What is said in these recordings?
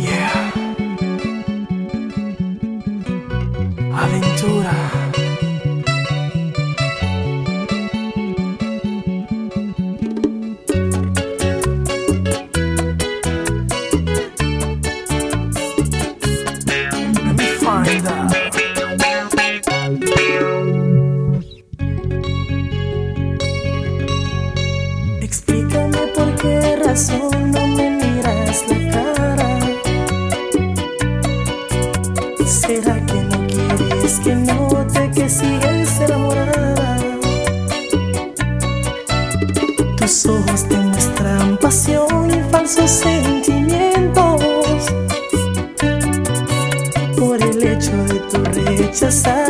Yeah. Aventura. ¿Será que no quieres que note que sigues enamorada? Tus ojos te muestran pasión y falsos sentimientos. Por el hecho de tu rechazarme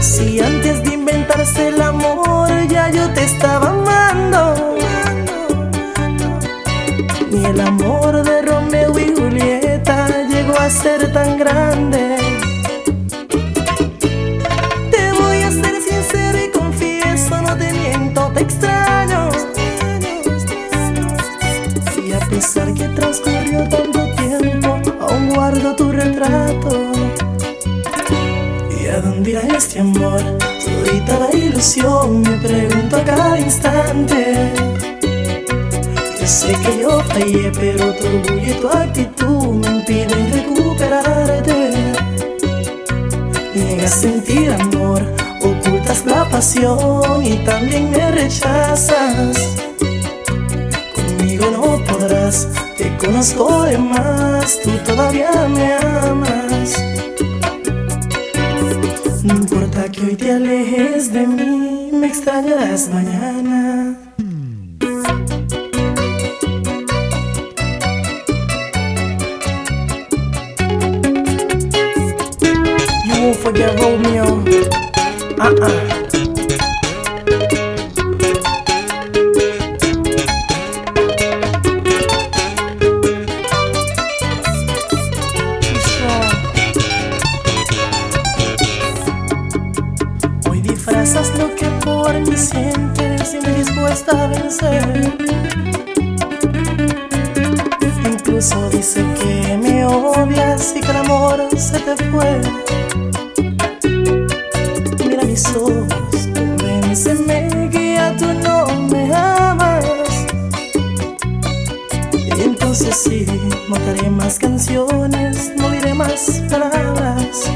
Si antes de inventarse el amor ya yo te estaba amando. Ni el amor de Romeo y Julieta llegó a ser tan grande. Este amor? Todita la ilusión, me pregunto a cada instante. Yo sé que yo fallé, pero tu orgullo y tu actitud me impiden recuperarte. Niegas sentir amor, ocultas la pasión y también me rechazas. Conmigo no podrás, te conozco de más, tú todavía me amas. No importa que hoy te alejes de mí, me extrañarás mañana. You won't forget Romeo. Uh-uh. Disfrazas lo que por mí sientes y me dispuesta a vencer. Incluso dice que me odias y que el amor se te fue. Mira mis ojos, convénceme que tú no me amas. Y entonces sí, haré más canciones, no diré más palabras.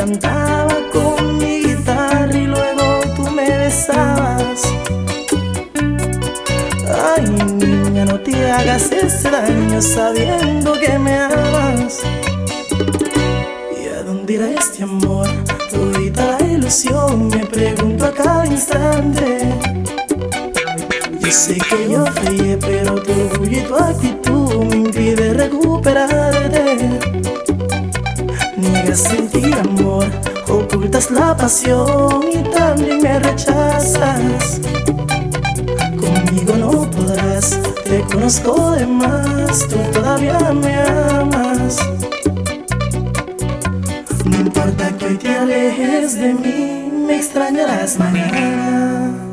Cantaba con mi guitarra y luego tú me besabas Ay niña no te hagas ese daño sabiendo que me amas ¿Y a dónde irá este amor? Todita la ilusión me pregunto a cada instante yo sé que yo fallé, pero tu orgullo y tu actitud me impide recuperarte. Pasión y también me rechazas. Conmigo no podrás, te conozco de más, tú todavía me amas. No importa que hoy te alejes de mí, me extrañarás mañana.